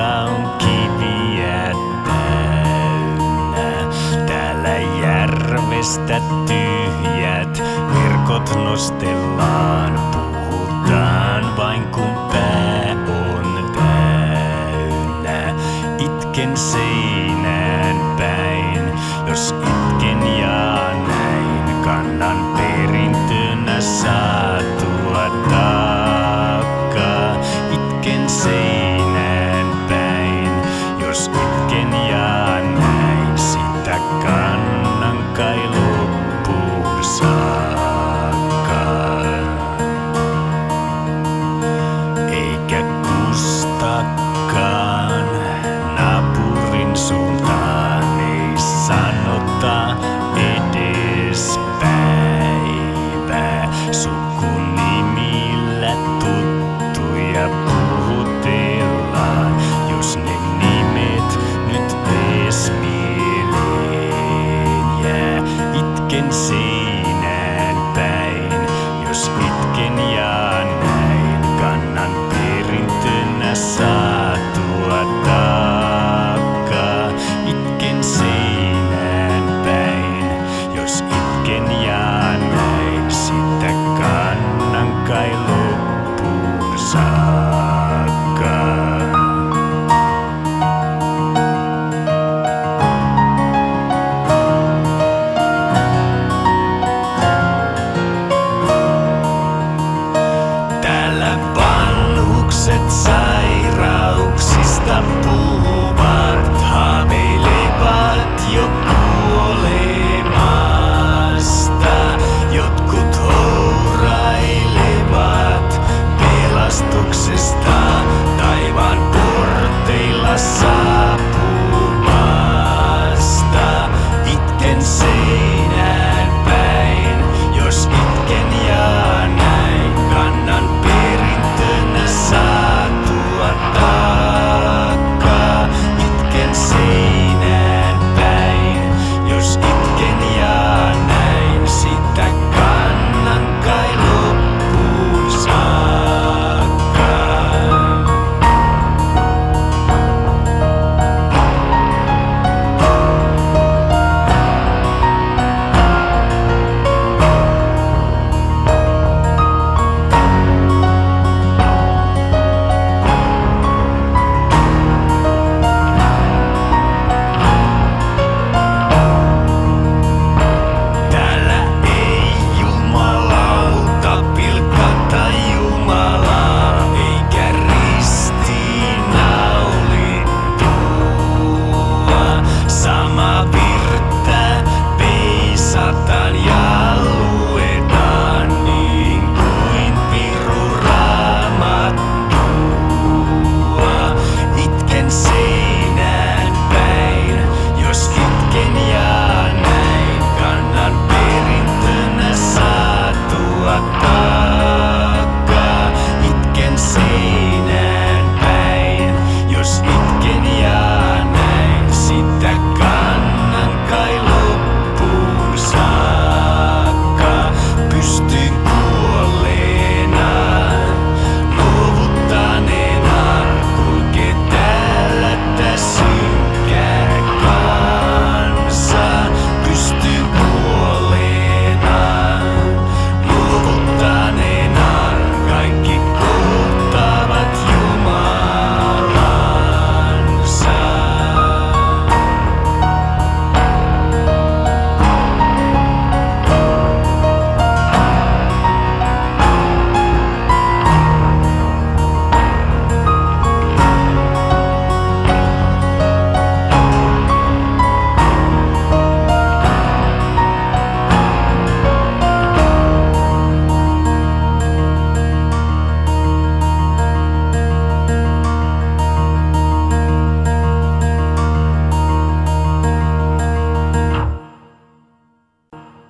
on kiviä. Täällä järvestä tyhjät virkot nostellaan. Puhutaan vain kun pää on täynnä. Itken seinä. I saw.